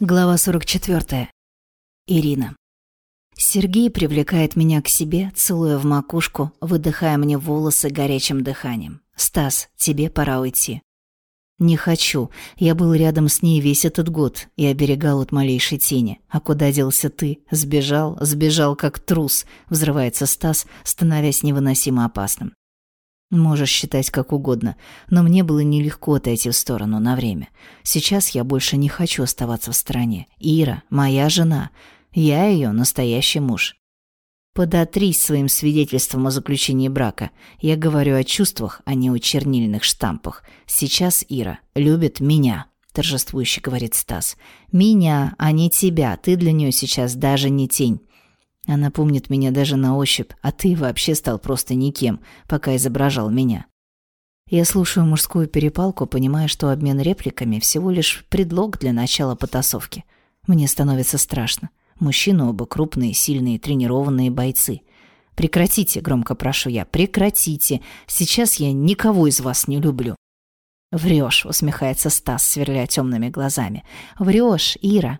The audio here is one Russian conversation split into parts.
Глава 44. Ирина. Сергей привлекает меня к себе, целуя в макушку, выдыхая мне волосы горячим дыханием. «Стас, тебе пора уйти». «Не хочу. Я был рядом с ней весь этот год и оберегал от малейшей тени. А куда делся ты? Сбежал, сбежал как трус», — взрывается Стас, становясь невыносимо опасным. Можешь считать как угодно, но мне было нелегко отойти в сторону на время. Сейчас я больше не хочу оставаться в стороне. Ира – моя жена. Я ее настоящий муж. Подотрись своим свидетельством о заключении брака. Я говорю о чувствах, а не о чернильных штампах. Сейчас Ира любит меня, торжествующе говорит Стас. Меня, а не тебя. Ты для нее сейчас даже не тень. Она помнит меня даже на ощупь, а ты вообще стал просто никем, пока изображал меня. Я слушаю мужскую перепалку, понимая, что обмен репликами всего лишь предлог для начала потасовки. Мне становится страшно. Мужчины оба крупные, сильные, тренированные бойцы. Прекратите, громко прошу я, прекратите. Сейчас я никого из вас не люблю. Врешь, усмехается Стас, сверля темными глазами. Врешь, Ира.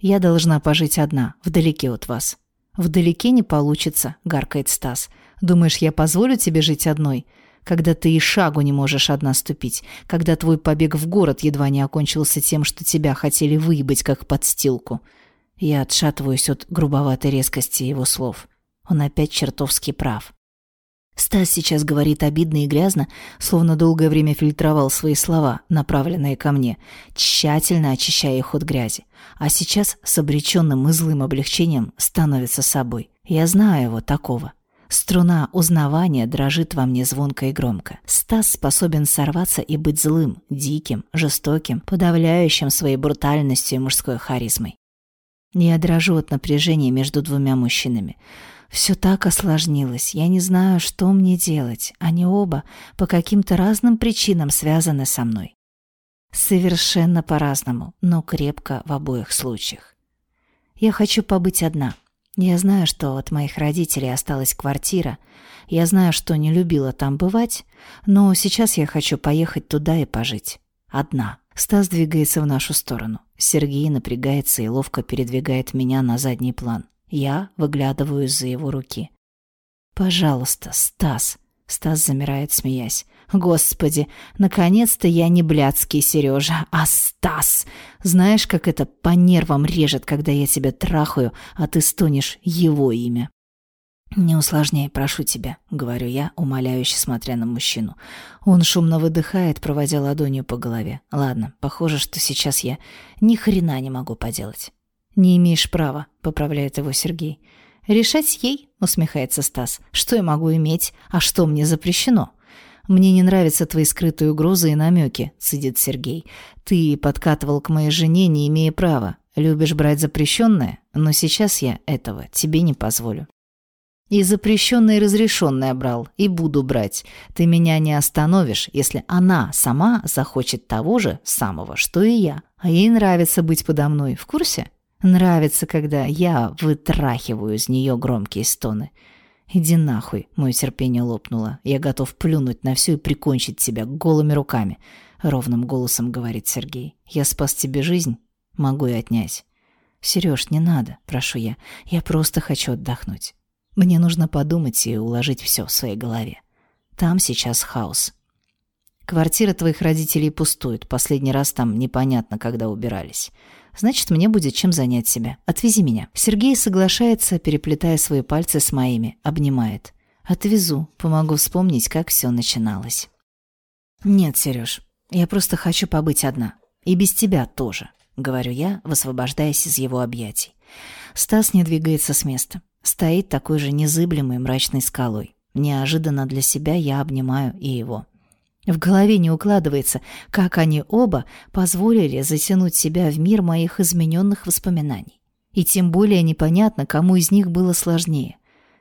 Я должна пожить одна, вдалеке от вас. «Вдалеке не получится», — гаркает Стас. «Думаешь, я позволю тебе жить одной? Когда ты и шагу не можешь одна ступить, когда твой побег в город едва не окончился тем, что тебя хотели выебать как подстилку». Я отшатываюсь от грубоватой резкости его слов. Он опять чертовски прав. Стас сейчас говорит обидно и грязно, словно долгое время фильтровал свои слова, направленные ко мне, тщательно очищая их от грязи. А сейчас с обреченным и злым облегчением становится собой. Я знаю его такого. Струна узнавания дрожит во мне звонко и громко. Стас способен сорваться и быть злым, диким, жестоким, подавляющим своей брутальностью и мужской харизмой. Я дрожу от напряжения между двумя мужчинами. Все так осложнилось. Я не знаю, что мне делать. Они оба по каким-то разным причинам связаны со мной. Совершенно по-разному, но крепко в обоих случаях. Я хочу побыть одна. Я знаю, что от моих родителей осталась квартира. Я знаю, что не любила там бывать, но сейчас я хочу поехать туда и пожить. Одна. Стас двигается в нашу сторону. Сергей напрягается и ловко передвигает меня на задний план. Я выглядываю из-за его руки. «Пожалуйста, Стас!» Стас замирает, смеясь. «Господи, наконец-то я не блядский Сережа, а Стас! Знаешь, как это по нервам режет, когда я тебя трахаю, а ты стонешь его имя?» «Не усложняй, прошу тебя», — говорю я, умоляюще смотря на мужчину. Он шумно выдыхает, проводя ладонью по голове. «Ладно, похоже, что сейчас я ни хрена не могу поделать». «Не имеешь права», — поправляет его Сергей. «Решать ей», — усмехается Стас. «Что я могу иметь, а что мне запрещено?» «Мне не нравятся твои скрытые угрозы и намеки», — цедит Сергей. «Ты подкатывал к моей жене, не имея права. Любишь брать запрещенное, но сейчас я этого тебе не позволю». «И запрещенное и разрешенное брал, и буду брать. Ты меня не остановишь, если она сама захочет того же самого, что и я. А ей нравится быть подо мной, в курсе?» Нравится, когда я вытрахиваю из нее громкие стоны. «Иди нахуй!» — мое терпение лопнуло. «Я готов плюнуть на все и прикончить тебя голыми руками!» — ровным голосом говорит Сергей. «Я спас тебе жизнь? Могу и отнять». «Сереж, не надо, прошу я. Я просто хочу отдохнуть. Мне нужно подумать и уложить все в своей голове. Там сейчас хаос. Квартира твоих родителей пустует. Последний раз там непонятно, когда убирались. Значит, мне будет чем занять себя. Отвези меня». Сергей соглашается, переплетая свои пальцы с моими, обнимает. «Отвезу, помогу вспомнить, как все начиналось». «Нет, Сереж, я просто хочу побыть одна. И без тебя тоже», — говорю я, высвобождаясь из его объятий. Стас не двигается с места. Стоит такой же незыблемой мрачной скалой. Неожиданно для себя я обнимаю и его. В голове не укладывается, как они оба позволили затянуть себя в мир моих измененных воспоминаний. И тем более непонятно, кому из них было сложнее.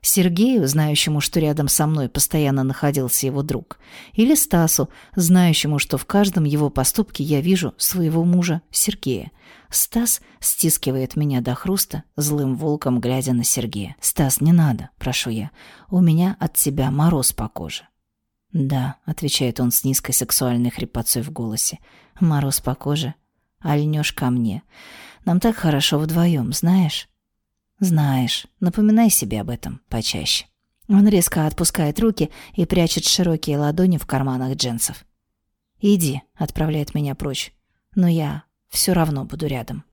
Сергею, знающему, что рядом со мной постоянно находился его друг, или Стасу, знающему, что в каждом его поступке я вижу своего мужа Сергея. Стас стискивает меня до хруста, злым волком глядя на Сергея. «Стас, не надо, прошу я. У меня от тебя мороз по коже». «Да», — отвечает он с низкой сексуальной хрипотцой в голосе. «Мороз по коже. а льнешь ко мне. Нам так хорошо вдвоем, знаешь?» «Знаешь. Напоминай себе об этом почаще». Он резко отпускает руки и прячет широкие ладони в карманах джинсов. «Иди», — отправляет меня прочь. «Но я все равно буду рядом».